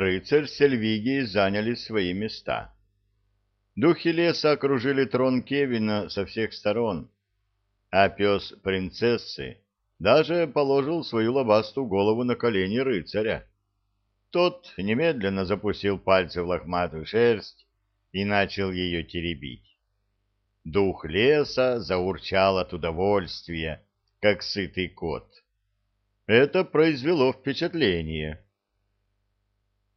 рыцарь с Эльвигией заняли свои места. Духи леса окружили трон Кевина со всех сторон, а пес принцессы даже положил свою лобастую голову на колени рыцаря. Тот немедленно запустил пальцы в лохматую шерсть и начал ее теребить. Дух леса заурчал от удовольствия, как сытый кот. Это произвело впечатление.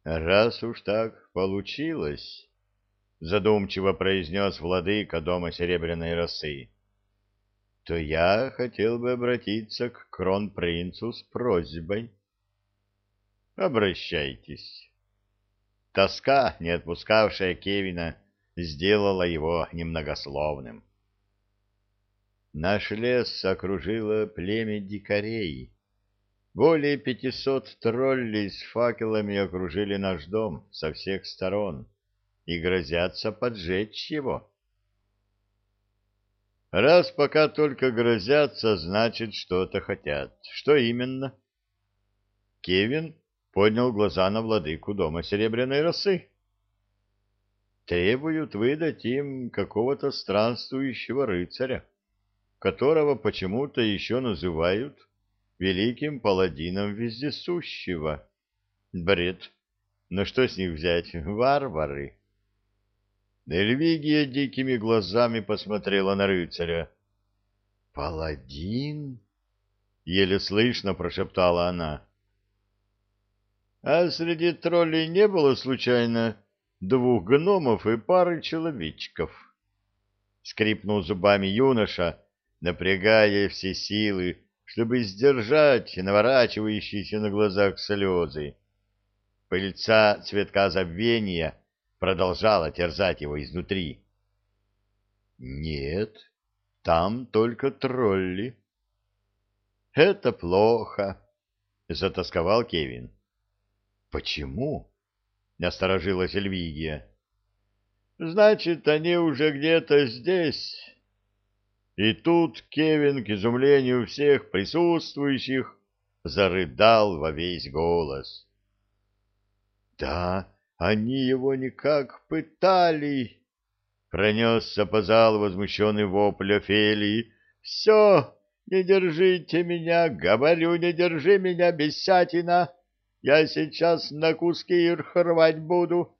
«Раз уж так получилось», — задумчиво произнес владыка дома Серебряной росы, — «то я хотел бы обратиться к кронпринцу с просьбой». «Обращайтесь». Тоска, не отпускавшая Кевина, сделала его немногословным. Наш лес окружило племя дикарей. Более пятисот троллей с факелами окружили наш дом со всех сторон и грозятся поджечь его. Раз пока только грозятся, значит, что-то хотят. Что именно? Кевин поднял глаза на владыку дома Серебряной росы требуют выдать им какого-то странствующего рыцаря, которого почему-то еще называют великим паладином вездесущего. Бред. Но что с них взять? Варвары. Эльвигия дикими глазами посмотрела на рыцаря. «Паладин?» — еле слышно прошептала она. «А среди троллей не было, случайно, двух гномов и пары человечков. Скрипнул зубами юноша, напрягая все силы, чтобы сдержать наворачивающиеся на глазах слезы. Пыльца цветка забвения продолжала терзать его изнутри. «Нет, там только тролли». «Это плохо», — затасковал Кевин. «Почему?» — насторожилась Эльвигия. «Значит, они уже где-то здесь». И тут Кевин, к изумлению всех присутствующих, зарыдал во весь голос. «Да, они его никак пытали!» — пронесся по залу возмущенный вопль Офелии. «Все, не держите меня, говорю, не держи меня, бесятина!» Я сейчас на куски рвать буду.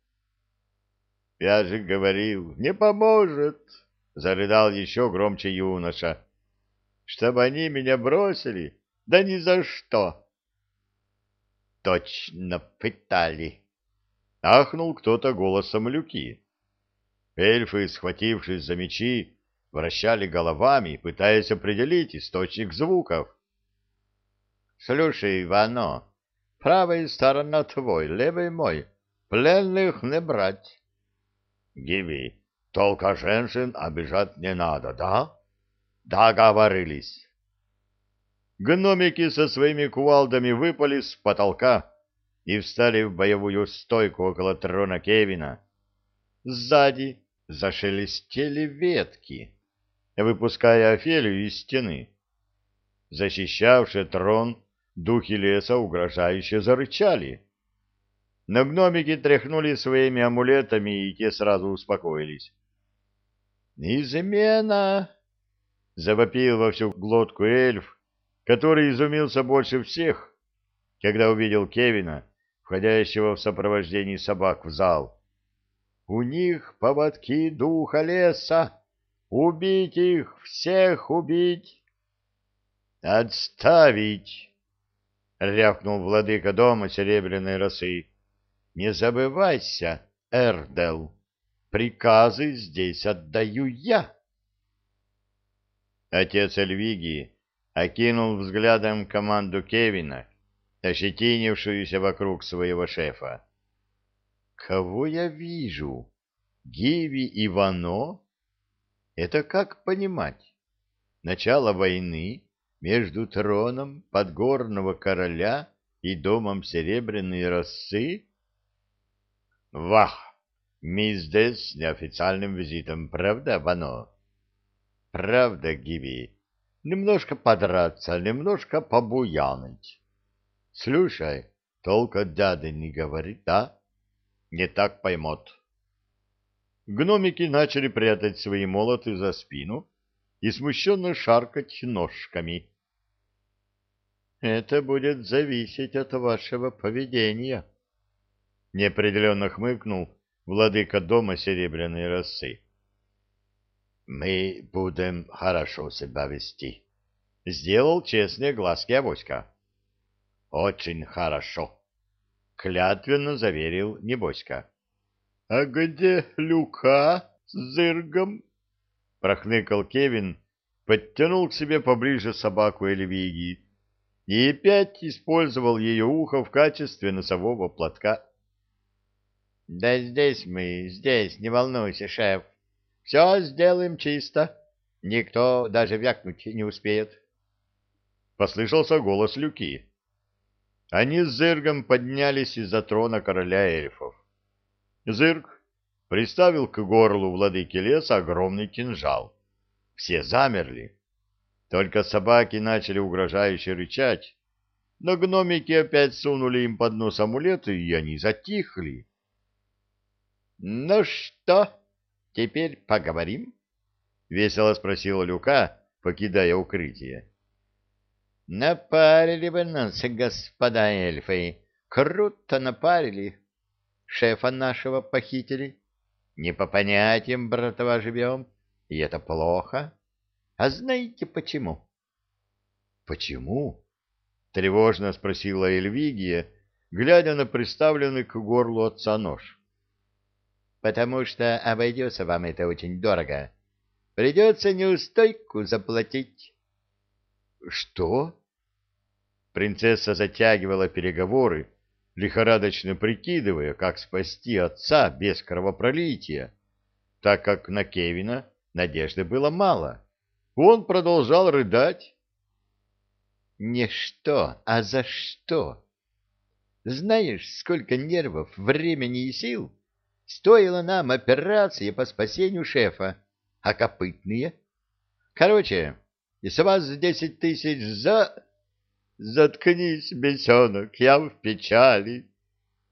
— Я же говорил, не поможет, — зарыдал еще громче юноша. — Чтобы они меня бросили? Да ни за что. — Точно пытали. — ахнул кто-то голосом люки. Эльфы, схватившись за мечи, вращали головами, пытаясь определить источник звуков. — Слушай, Ивано, Правая сторона твой, левый мой. Пленных не брать. Гиви, только женщин обижать не надо, да? Договорились. Гномики со своими кувалдами выпали с потолка и встали в боевую стойку около трона Кевина. Сзади зашелестели ветки, выпуская Офелию из стены. Защищавший трон Духи леса угрожающе зарычали. Но гномики тряхнули своими амулетами, и те сразу успокоились. «Измена!» — завопил во всю глотку эльф, который изумился больше всех, когда увидел Кевина, входящего в сопровождении собак в зал. «У них поводки духа леса! Убить их! Всех убить!» «Отставить!» — рявкнул владыка дома серебряной росы. — Не забывайся, Эрдел, приказы здесь отдаю я. Отец Эльвигии окинул взглядом команду Кевина, ощетинившуюся вокруг своего шефа. — Кого я вижу? Гиви и Вано? Это как понимать? Начало войны между троном подгорного короля и домом серебряной росы? Вах! Мы здесь с неофициальным визитом, правда, Вано? Правда, Гиви. Немножко подраться, немножко побуянить. Слушай, Только дяда не говорит, да? Не так поймет. Гномики начали прятать свои молоты за спину и смущенно шаркать ножками. — Это будет зависеть от вашего поведения, — неопределенно хмыкнул владыка дома серебряной росы. — Мы будем хорошо себя вести, — сделал честные глазки Авоська. — Очень хорошо, — клятвенно заверил Небоська. — А где Люка с зыргом? — прохныкал Кевин, подтянул к себе поближе собаку Эльвиги и опять использовал ее ухо в качестве носового платка. — Да здесь мы, здесь, не волнуйся, шеф. Все сделаем чисто. Никто даже вякнуть не успеет. Послышался голос Люки. Они с Зыргом поднялись из-за трона короля эльфов. Зырг приставил к горлу владыки леса огромный кинжал. Все замерли. Только собаки начали угрожающе рычать, но гномики опять сунули им под нос амулеты, и они затихли. — Ну что, теперь поговорим? — весело спросила Люка, покидая укрытие. — Напарили бы нас, господа эльфы, круто напарили. Шефа нашего похитили. Не по понятиям, братва, живем, и это плохо. А знаете почему? — Почему? — тревожно спросила Эльвигия, глядя на приставленный к горлу отца нож потому что обойдется вам это очень дорого. Придется неустойку заплатить. — Что? Принцесса затягивала переговоры, лихорадочно прикидывая, как спасти отца без кровопролития, так как на Кевина надежды было мало. Он продолжал рыдать. — Не что, а за что? Знаешь, сколько нервов, времени и сил Стоила нам операция по спасению шефа, а копытные? Короче, и с вас десять тысяч за... Заткнись, бесенок, я в печали,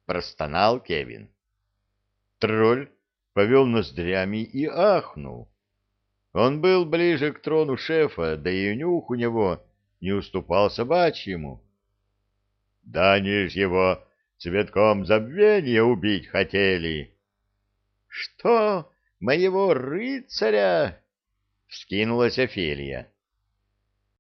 простонал Кевин. Тролль повел ноздрями и ахнул. Он был ближе к трону шефа, да и нюх у него не уступал собачьему. — Да не ж его цветком забвения убить хотели! Что, моего рыцаря? Вскинулась Офелия.